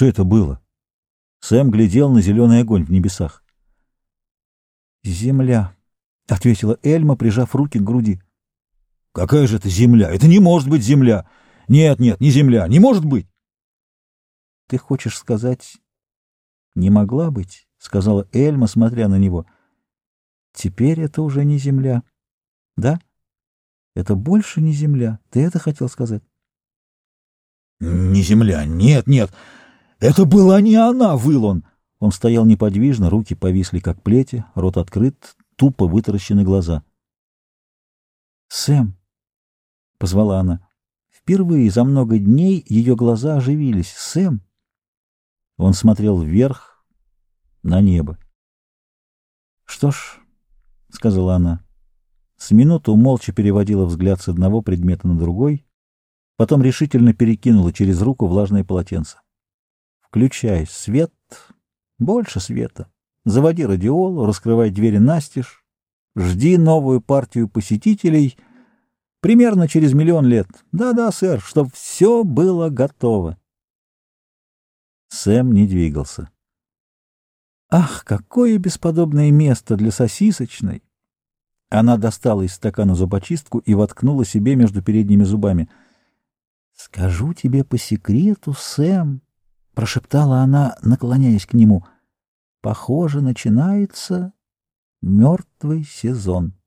Что это было? Сэм глядел на зеленый огонь в небесах. «Земля», — ответила Эльма, прижав руки к груди. «Какая же это земля? Это не может быть земля! Нет, нет, не земля, не может быть!» «Ты хочешь сказать, не могла быть?» — сказала Эльма, смотря на него. «Теперь это уже не земля. Да? Это больше не земля. Ты это хотел сказать?» «Не земля, нет, нет. Это была не она!» — выл он. Он стоял неподвижно, руки повисли, как плети, рот открыт, тупо вытаращены глаза. «Сэм!» — позвала она. Впервые за много дней ее глаза оживились. «Сэм!» Он смотрел вверх, на небо. «Что ж», — сказала она, с минуту молча переводила взгляд с одного предмета на другой, потом решительно перекинула через руку влажное полотенце. «Включай свет, больше света, заводи радиолу, раскрывай двери настежь, жди новую партию посетителей примерно через миллион лет. Да-да, сэр, чтоб все было готово». Сэм не двигался. «Ах, какое бесподобное место для сосисочной!» Она достала из стакана зубочистку и воткнула себе между передними зубами. «Скажу тебе по секрету, Сэм», — прошептала она, наклоняясь к нему, — «похоже, начинается мертвый сезон».